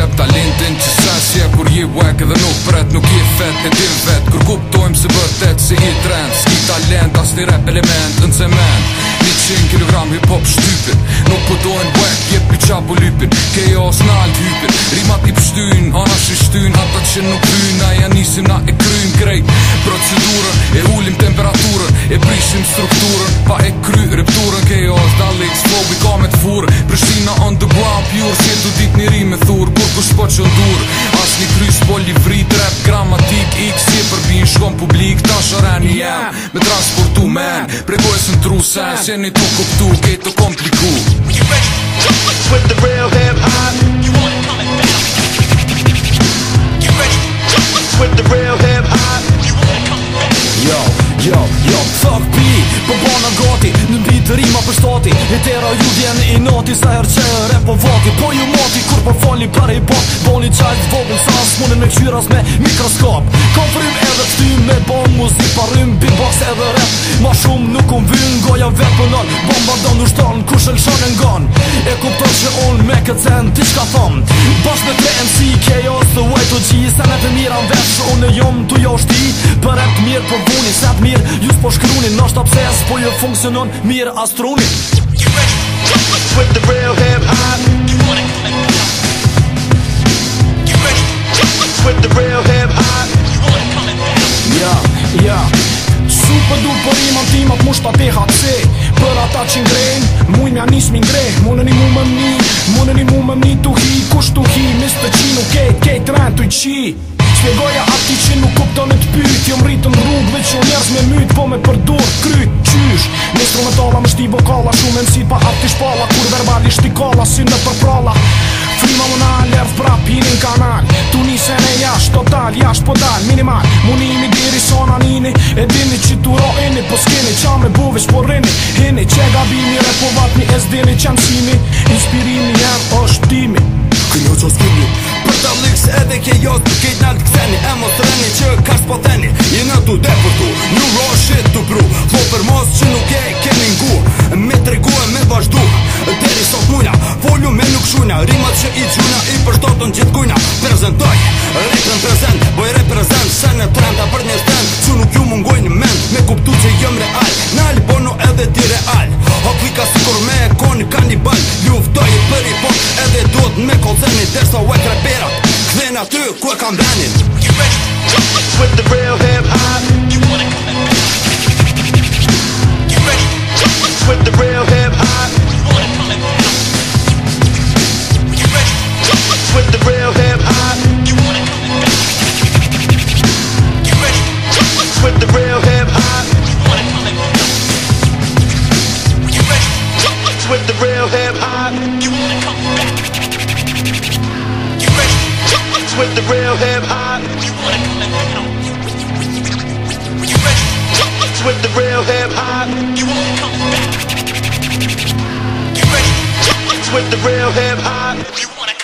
qep talentin që sasje Kur je whack edhe nuk fret nuk je fet e dir vet Kur kuptojmë se vërtet si i trend Ski talent as një rap element në cement 100 kg hip hop shtypin Nuk përdojnë po wek je pi qabu lypin Kejo as jo nalt hypin Rimat strukturën Pa e kry repturën Ke jo është dalik s'flow i ka me të furë Prishtina on the ground pure Se du dit një rime thurë Kur kush po që ndurë As një krys po livri Drep gramatik i kësi për bin shkon publik Ta shoren i jem Me transportu men Prego së në tru Se një të kuptu Ke të kompliku Get ready Jump with the real hip hop të për për stati tera ju vjen i nati Sa her që e repo vati Po ju mati kur po falin për e i bot Boni qajt vogën sa smunin me këqyras me mikroskop ka frim edhe të tym me bom Muzik parrym beatbox edhe rep Ma shumë nuk unë vyn Goja vepënon Bomba do në shton Kush e lëshon e ngon E kupton që on me këtë cen Ti shka thom Bash me të MC Chaos the way to G Senet e mira në vesh Unë e jom të jo shti për rap të mirë për po vunin Se të mirë, ju s'po shkruani Nështë no po ju funksionon mirë astruni With the real hip hop timat mu shta teha Për ata që m'ingre Munën mu më mni, mu më Tu hi, kush tu hi, të qin, okej, okay, kej qi Spjegoja ati që nuk kuptonë të pyt Jëm jo rritën rrugve që njerës me myt Po me përdur kryt qysh Me instrumentala më shti vokala Shumë mësit pa ati shpala Kur verbalisht i kala si në përprala Frima më nalë, lërë pra pinin kanal Tu nise në jash, total, jash po dal, minimal Munimi diri sona nini E dini që tu roini, po skini Qa me buvesh po rini, hini Qe gabimi, repovatmi, e zdini që Inspirimi, jërë është timi Kënjo që skini Për të liks edhe ke jotë, i gjuna i përshtoton totën gjithë kujna Prezentoj, rejtën prezent, boj rejtën prezent Shën e trenda për një stend, që nuk ju mungoj në mend Me kuptu që jëm real, në albono edhe ti real Ho si kur me e konë ka një Ljuftoj i për i ponë edhe duhet me kodë Dersa u e kreperat, këdhe në ty ku e kam benin You ready? Jump with the real hip hop. You wanna come and You ready? It's with the real hip hop. You wanna come back? You ready? It's with the real hip hop. You wanna